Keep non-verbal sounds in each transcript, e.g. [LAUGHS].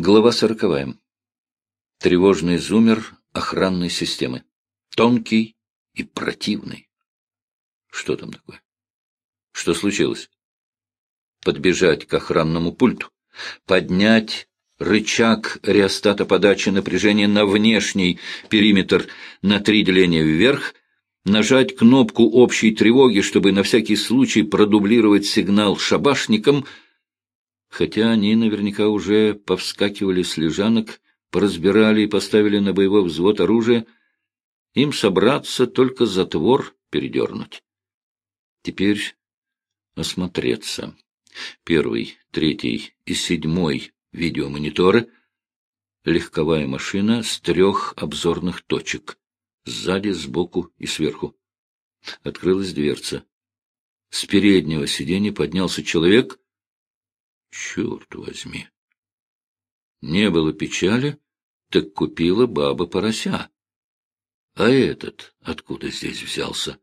Глава сороковая. Тревожный зумер охранной системы. Тонкий и противный. Что там такое? Что случилось? Подбежать к охранному пульту, поднять рычаг реостата подачи напряжения на внешний периметр на три деления вверх, нажать кнопку общей тревоги, чтобы на всякий случай продублировать сигнал шабашникам — хотя они наверняка уже повскакивали с лежанок, поразбирали и поставили на боевой взвод оружие, им собраться только затвор передернуть. Теперь осмотреться. Первый, третий и седьмой видеомониторы, легковая машина с трех обзорных точек, сзади, сбоку и сверху. Открылась дверца. С переднего сиденья поднялся человек Черт возьми! Не было печали, так купила баба порося. А этот откуда здесь взялся?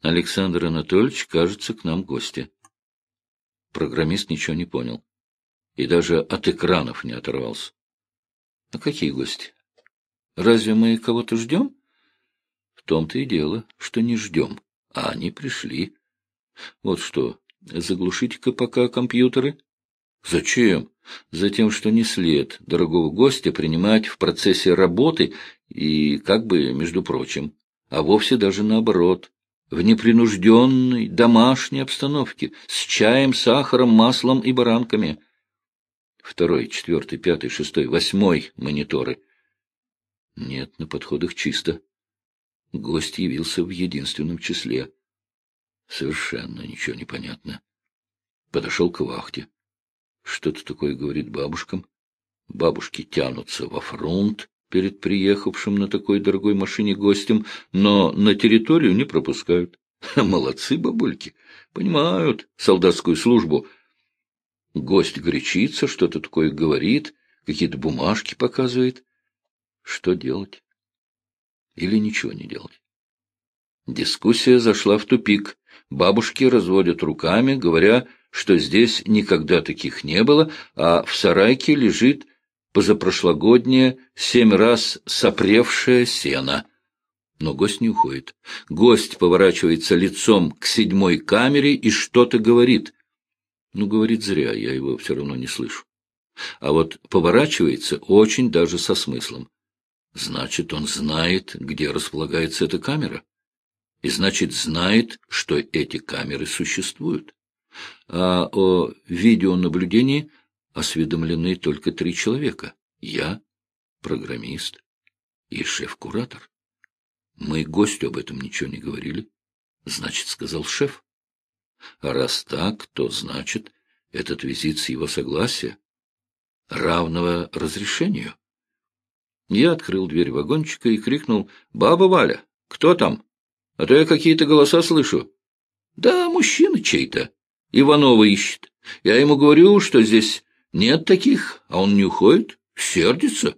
Александр Анатольевич, кажется, к нам гости. Программист ничего не понял. И даже от экранов не оторвался. А какие гости? Разве мы кого-то ждем? В том-то и дело, что не ждем, а они пришли. Вот что, Заглушите-ка пока компьютеры. Зачем? Затем, что не след дорогого гостя принимать в процессе работы и как бы, между прочим, а вовсе даже наоборот, в непринужденной домашней обстановке, с чаем, сахаром, маслом и баранками. Второй, четвертый, пятый, шестой, восьмой мониторы. Нет, на подходах чисто. Гость явился в единственном числе. Совершенно ничего не понятно. Подошел к вахте. Что-то такое говорит бабушкам. Бабушки тянутся во фронт перед приехавшим на такой дорогой машине гостем, но на территорию не пропускают. [LAUGHS] Молодцы бабульки, понимают солдатскую службу. Гость горячится, что-то такое говорит, какие-то бумажки показывает. Что делать? Или ничего не делать? Дискуссия зашла в тупик. Бабушки разводят руками, говоря, что здесь никогда таких не было, а в сарайке лежит позапрошлогоднее семь раз сопревшее сено. Но гость не уходит. Гость поворачивается лицом к седьмой камере и что-то говорит. Ну, говорит зря, я его все равно не слышу. А вот поворачивается очень даже со смыслом. Значит, он знает, где располагается эта камера и значит знает, что эти камеры существуют. А о видеонаблюдении осведомлены только три человека. Я, программист и шеф-куратор. Мы гостю об этом ничего не говорили. Значит, сказал шеф. А раз так, то значит, этот визит с его согласия, равного разрешению. Я открыл дверь вагончика и крикнул «Баба Валя, кто там?» А то я какие-то голоса слышу. Да, мужчина чей-то. Иванова ищет. Я ему говорю, что здесь нет таких, а он не уходит, сердится.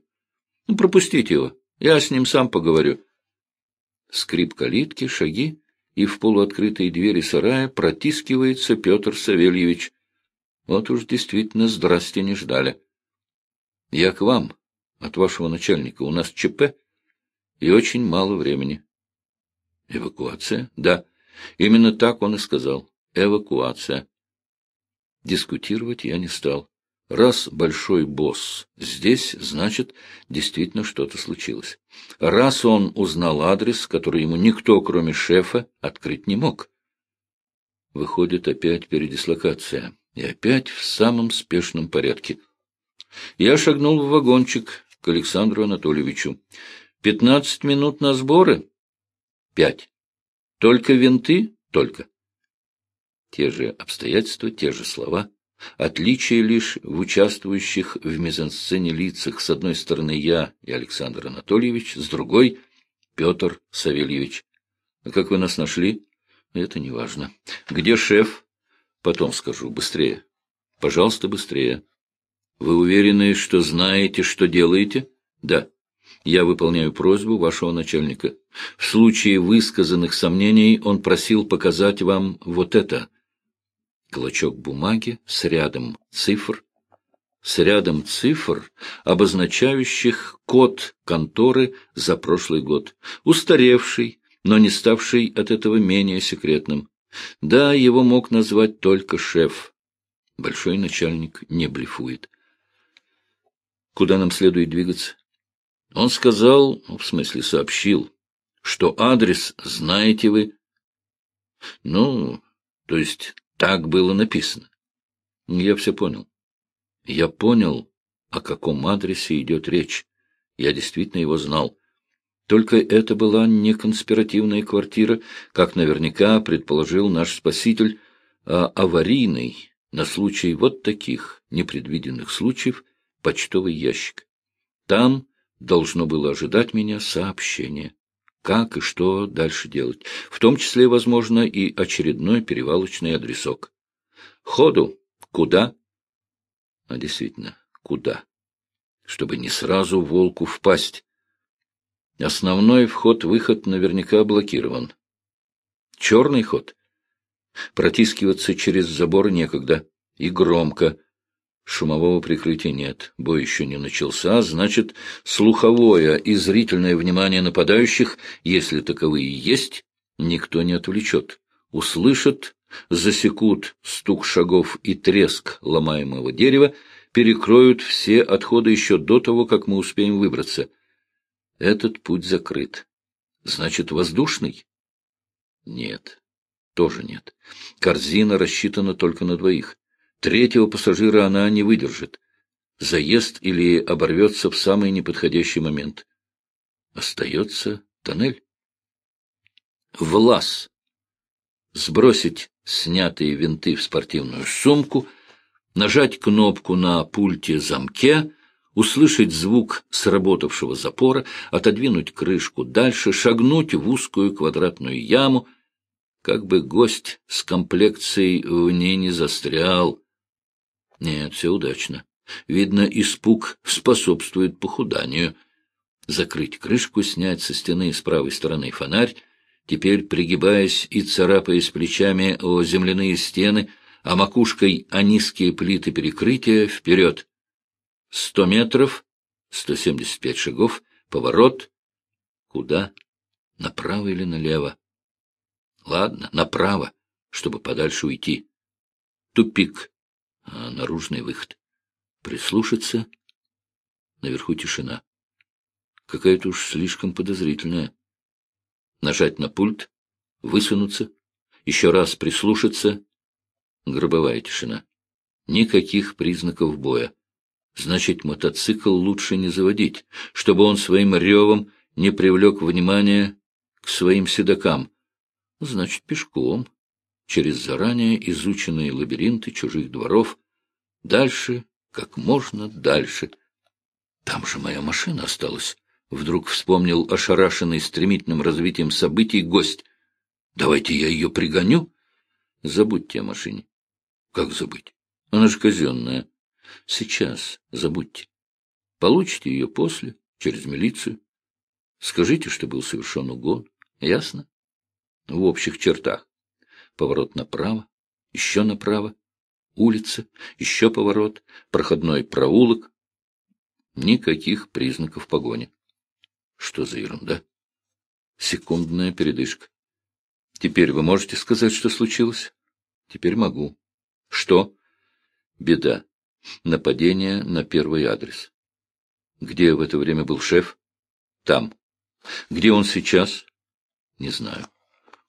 Ну, пропустите его, я с ним сам поговорю. Скрип калитки, шаги, и в полуоткрытые двери сарая протискивается Петр Савельевич. Вот уж действительно здрасте не ждали. Я к вам, от вашего начальника. У нас ЧП, и очень мало времени. Эвакуация? Да. Именно так он и сказал. Эвакуация. Дискутировать я не стал. Раз большой босс здесь, значит, действительно что-то случилось. Раз он узнал адрес, который ему никто, кроме шефа, открыть не мог. Выходит, опять передислокация. И опять в самом спешном порядке. Я шагнул в вагончик к Александру Анатольевичу. «Пятнадцать минут на сборы?» Пять. Только винты? Только. Те же обстоятельства, те же слова. Отличие лишь в участвующих в мизансцене лицах. С одной стороны я и Александр Анатольевич, с другой — Петр Савельевич. А как вы нас нашли? Это не важно. Где шеф? Потом скажу. Быстрее. Пожалуйста, быстрее. Вы уверены, что знаете, что делаете? Да. Я выполняю просьбу вашего начальника. В случае высказанных сомнений он просил показать вам вот это. Клочок бумаги с рядом цифр. с рядом цифр, обозначающих код конторы за прошлый год, устаревший, но не ставший от этого менее секретным. Да, его мог назвать только шеф. Большой начальник не блефует. Куда нам следует двигаться? Он сказал, в смысле сообщил, что адрес знаете вы. Ну, то есть так было написано. Я все понял. Я понял, о каком адресе идет речь. Я действительно его знал. Только это была не конспиративная квартира, как наверняка предположил наш спаситель, а аварийный, на случай вот таких непредвиденных случаев, почтовый ящик. Там должно было ожидать меня сообщение. Как и что дальше делать, в том числе, возможно, и очередной перевалочный адресок. Ходу куда? А действительно, куда? Чтобы не сразу волку впасть. Основной вход-выход наверняка блокирован. Черный ход. Протискиваться через забор некогда. И громко. Шумового прикрытия нет. Бой еще не начался, значит, слуховое и зрительное внимание нападающих, если таковые есть, никто не отвлечет. Услышат, засекут стук шагов и треск ломаемого дерева, перекроют все отходы еще до того, как мы успеем выбраться. Этот путь закрыт. Значит, воздушный? Нет, тоже нет. Корзина рассчитана только на двоих. Третьего пассажира она не выдержит. Заезд или оборвется в самый неподходящий момент. Остается тоннель. Влас. Сбросить снятые винты в спортивную сумку, нажать кнопку на пульте замке — услышать звук сработавшего запора, отодвинуть крышку дальше, шагнуть в узкую квадратную яму, как бы гость с комплекцией в ней не застрял. Нет, все удачно. Видно, испуг способствует похуданию. Закрыть крышку, снять со стены с правой стороны фонарь, теперь, пригибаясь и царапаясь плечами о земляные стены, а макушкой о низкие плиты перекрытия, вперед! Сто метров, сто семьдесят пять шагов, поворот. Куда? Направо или налево? Ладно, направо, чтобы подальше уйти. Тупик, а наружный выход. Прислушаться. Наверху тишина. Какая-то уж слишком подозрительная. Нажать на пульт, высунуться, еще раз прислушаться. Гробовая тишина. Никаких признаков боя. Значит, мотоцикл лучше не заводить, чтобы он своим ревом не привлек внимания к своим седокам. Значит, пешком, через заранее изученные лабиринты чужих дворов, дальше, как можно дальше. Там же моя машина осталась. Вдруг вспомнил ошарашенный стремительным развитием событий гость. Давайте я ее пригоню. Забудьте о машине. Как забыть? Она же казенная. Сейчас забудьте. Получите ее после, через милицию. Скажите, что был совершен угон. Ясно? В общих чертах. Поворот направо, еще направо, улица, еще поворот, проходной проулок. Никаких признаков погони. Что за ерунда? Секундная передышка. Теперь вы можете сказать, что случилось? Теперь могу. Что? Беда. Нападение на первый адрес. Где в это время был шеф? Там. Где он сейчас? Не знаю.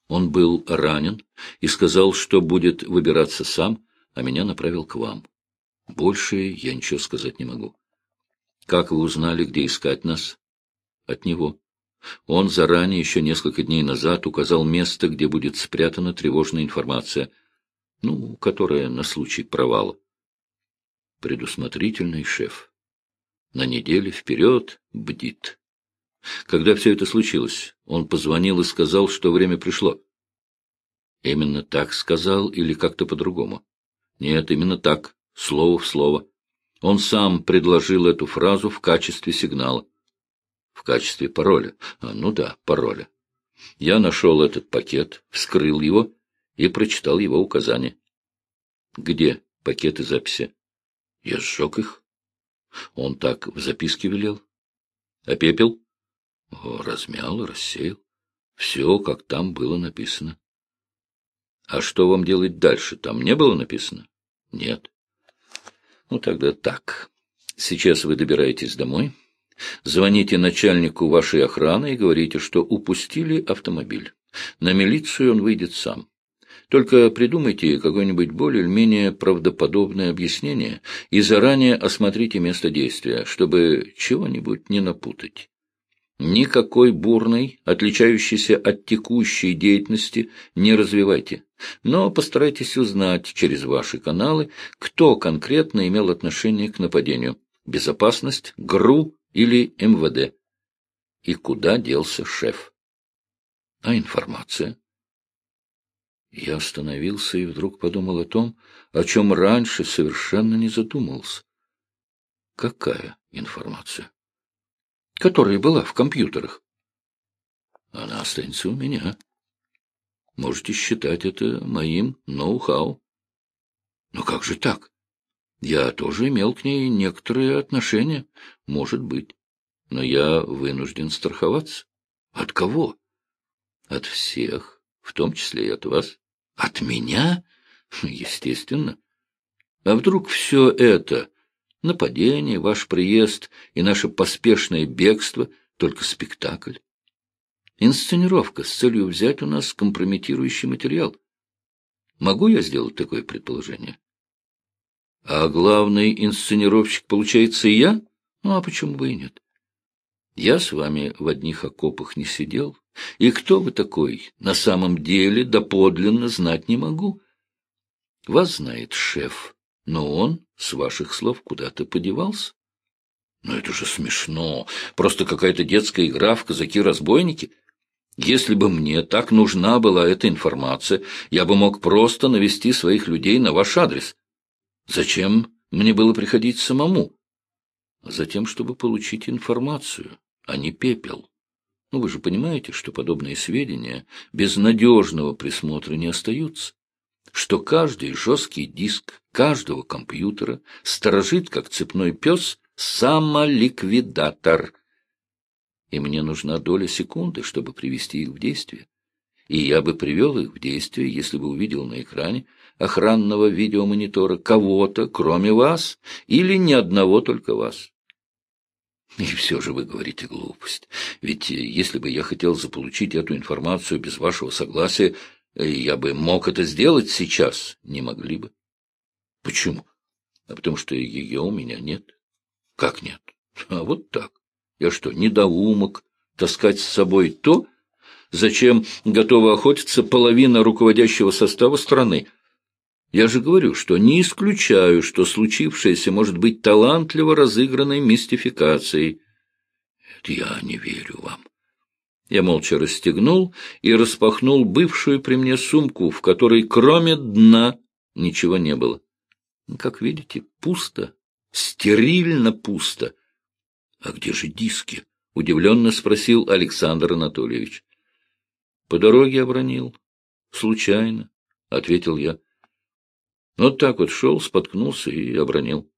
Он был ранен и сказал, что будет выбираться сам, а меня направил к вам. Больше я ничего сказать не могу. Как вы узнали, где искать нас? От него. Он заранее, еще несколько дней назад, указал место, где будет спрятана тревожная информация, ну, которая на случай провала предусмотрительный шеф. На неделе вперед бдит. Когда все это случилось, он позвонил и сказал, что время пришло. Именно так сказал или как-то по-другому? Нет, именно так, слово в слово. Он сам предложил эту фразу в качестве сигнала. В качестве пароля. А, ну да, пароля. Я нашел этот пакет, вскрыл его и прочитал его указания. Где пакеты записи? Я сжег их. Он так в записке велел. А пепел? Размял, рассеял. Все, как там было написано. А что вам делать дальше? Там не было написано? Нет. Ну, тогда так. Сейчас вы добираетесь домой, звоните начальнику вашей охраны и говорите, что упустили автомобиль. На милицию он выйдет сам. Только придумайте какое-нибудь более или менее правдоподобное объяснение и заранее осмотрите место действия, чтобы чего-нибудь не напутать. Никакой бурной, отличающейся от текущей деятельности, не развивайте, но постарайтесь узнать через ваши каналы, кто конкретно имел отношение к нападению – безопасность, ГРУ или МВД. И куда делся шеф? А информация? Я остановился и вдруг подумал о том, о чем раньше совершенно не задумывался. Какая информация? Которая была в компьютерах. Она останется у меня. Можете считать это моим ноу-хау. Но как же так? Я тоже имел к ней некоторые отношения. Может быть. Но я вынужден страховаться. От кого? От всех в том числе и от вас. От меня? Естественно. А вдруг все это, нападение, ваш приезд и наше поспешное бегство, только спектакль? Инсценировка с целью взять у нас компрометирующий материал. Могу я сделать такое предположение? А главный инсценировщик, получается, я? Ну, а почему бы и нет? Я с вами в одних окопах не сидел, и кто вы такой? На самом деле доподлинно знать не могу. Вас знает шеф, но он, с ваших слов, куда-то подевался. Но это же смешно. Просто какая-то детская игра в казаки-разбойники. Если бы мне так нужна была эта информация, я бы мог просто навести своих людей на ваш адрес. Зачем мне было приходить самому? Затем, чтобы получить информацию, а не пепел. Ну, вы же понимаете, что подобные сведения без надежного присмотра не остаются, что каждый жесткий диск каждого компьютера сторожит, как цепной пес, самоликвидатор. И мне нужна доля секунды, чтобы привести их в действие. И я бы привел их в действие, если бы увидел на экране охранного видеомонитора кого-то, кроме вас, или ни одного только вас. И все же вы говорите глупость. Ведь э, если бы я хотел заполучить эту информацию без вашего согласия, э, я бы мог это сделать сейчас. Не могли бы. Почему? А потому что ее у меня нет. Как нет? А вот так. Я что, недоумок, таскать с собой то, зачем готова охотиться половина руководящего состава страны? Я же говорю, что не исключаю, что случившееся может быть талантливо разыгранной мистификацией. Это я не верю вам. Я молча расстегнул и распахнул бывшую при мне сумку, в которой кроме дна ничего не было. Как видите, пусто, стерильно пусто. — А где же диски? — удивленно спросил Александр Анатольевич. — По дороге обронил. — Случайно, — ответил я. Вот так вот шел, споткнулся и обронил.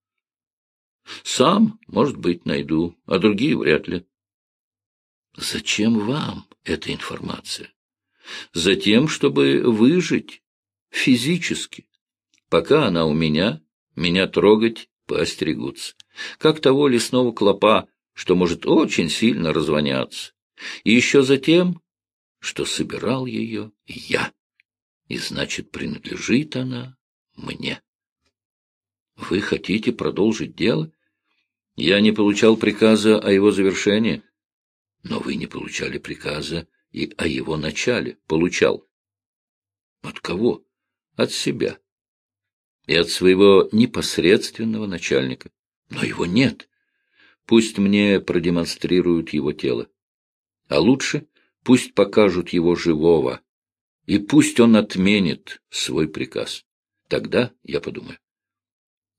Сам, может быть, найду, а другие вряд ли. Зачем вам эта информация? Затем, чтобы выжить физически. Пока она у меня, меня трогать поостерегутся. Как того лесного клопа, что может очень сильно развоняться. И еще затем, что собирал ее я. И значит, принадлежит она мне. Вы хотите продолжить дело? Я не получал приказа о его завершении. Но вы не получали приказа и о его начале. Получал. От кого? От себя. И от своего непосредственного начальника. Но его нет. Пусть мне продемонстрируют его тело. А лучше пусть покажут его живого. И пусть он отменит свой приказ. Тогда я подумаю.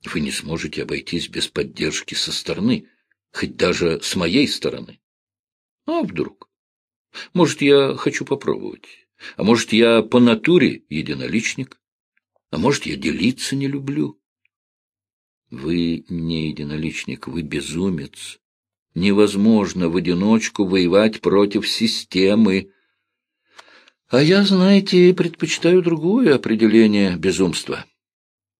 Вы не сможете обойтись без поддержки со стороны, хоть даже с моей стороны. А вдруг? Может, я хочу попробовать. А может, я по натуре единоличник. А может, я делиться не люблю. Вы не единоличник, вы безумец. Невозможно в одиночку воевать против системы. А я, знаете, предпочитаю другое определение безумства.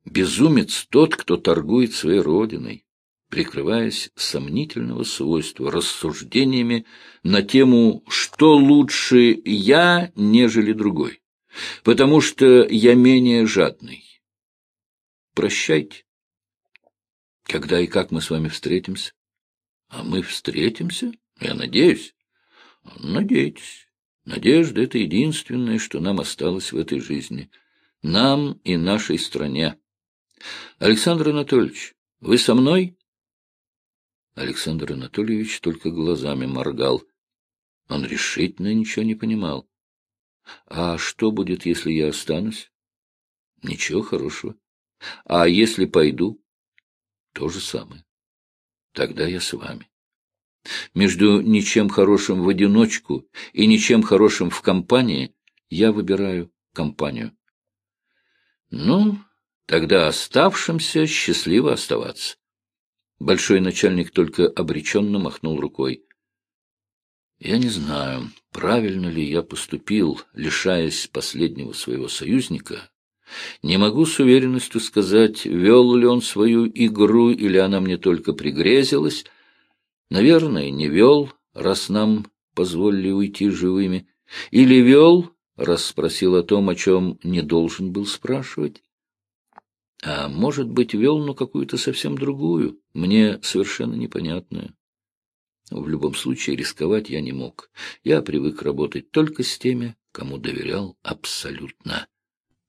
Безумец тот, кто торгует своей родиной, прикрываясь сомнительного свойства рассуждениями на тему «что лучше я, нежели другой», потому что я менее жадный. Прощайте. Когда и как мы с вами встретимся? А мы встретимся? Я надеюсь. Надейтесь. Надежда — это единственное, что нам осталось в этой жизни. Нам и нашей стране. Александр Анатольевич, вы со мной? Александр Анатольевич только глазами моргал. Он решительно ничего не понимал. А что будет, если я останусь? Ничего хорошего. А если пойду? То же самое. Тогда я с вами. Между ничем хорошим в одиночку и ничем хорошим в компании я выбираю компанию. Ну, тогда оставшимся счастливо оставаться. Большой начальник только обреченно махнул рукой. Я не знаю, правильно ли я поступил, лишаясь последнего своего союзника. Не могу с уверенностью сказать, вел ли он свою игру, или она мне только пригрезилась, Наверное, не вел, раз нам позволили уйти живыми. Или вел, раз спросил о том, о чем не должен был спрашивать. А может быть, вел, но какую-то совсем другую, мне совершенно непонятную. В любом случае, рисковать я не мог. Я привык работать только с теми, кому доверял абсолютно.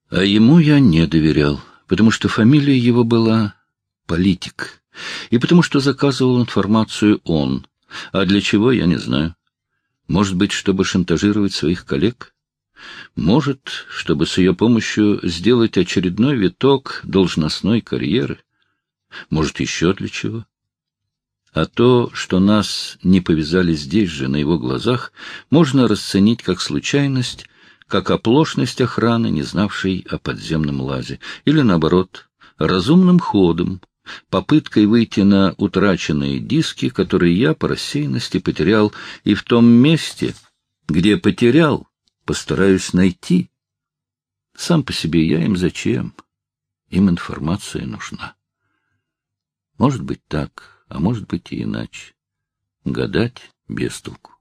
А ему я не доверял, потому что фамилия его была «Политик». И потому что заказывал информацию он. А для чего, я не знаю. Может быть, чтобы шантажировать своих коллег? Может, чтобы с ее помощью сделать очередной виток должностной карьеры? Может, еще для чего? А то, что нас не повязали здесь же, на его глазах, можно расценить как случайность, как оплошность охраны, не знавшей о подземном лазе, или, наоборот, разумным ходом, попыткой выйти на утраченные диски, которые я по рассеянности потерял, и в том месте, где потерял, постараюсь найти. Сам по себе я им зачем? Им информация нужна. Может быть так, а может быть и иначе. Гадать без толку.